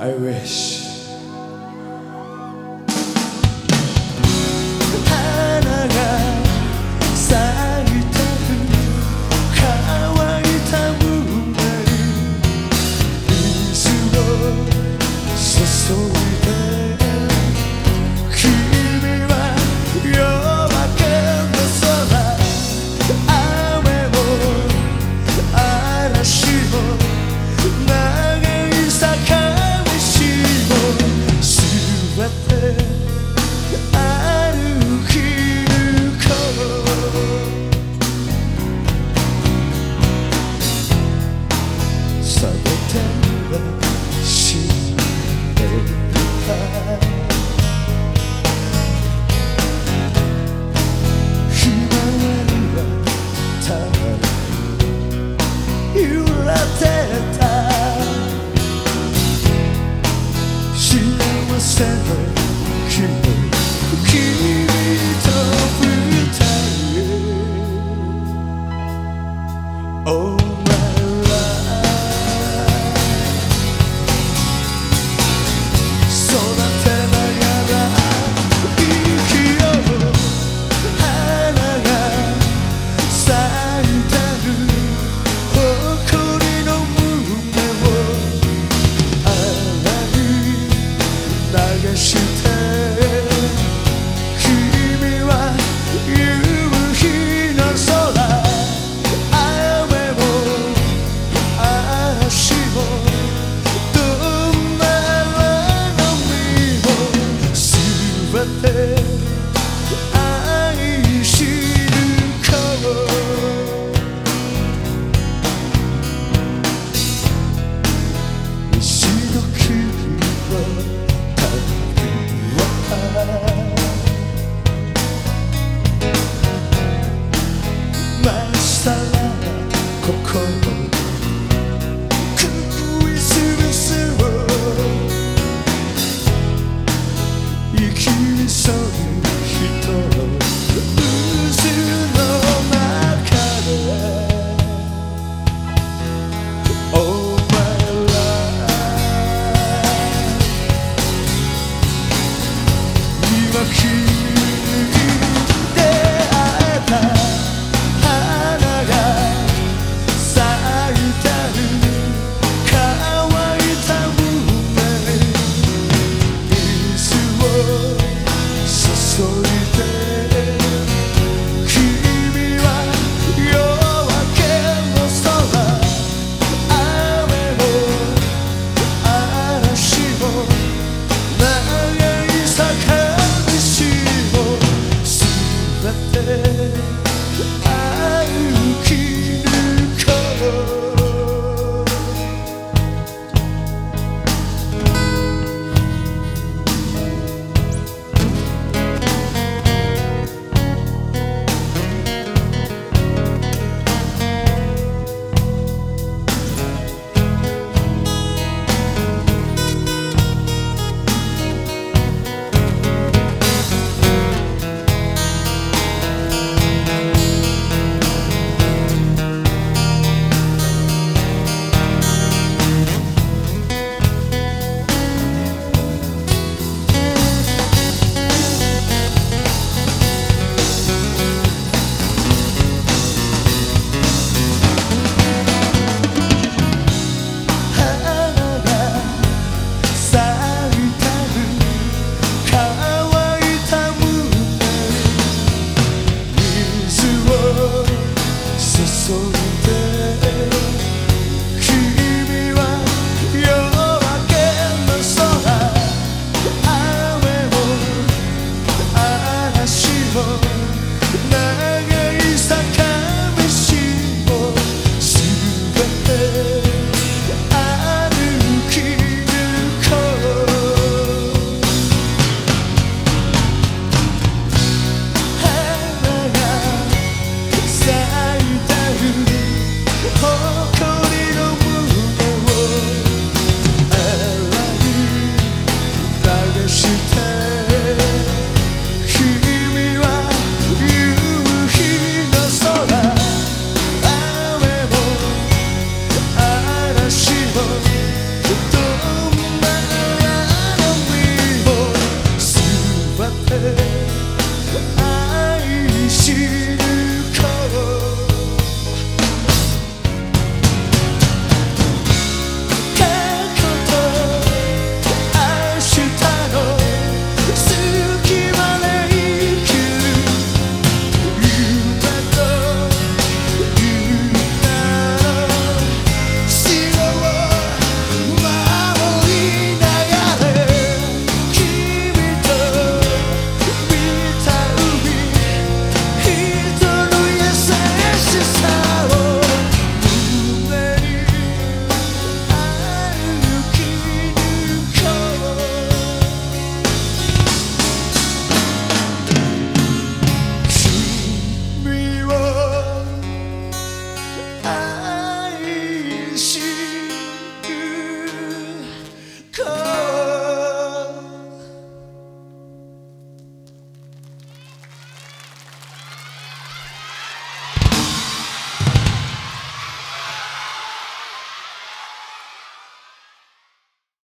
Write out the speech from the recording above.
I wish You. word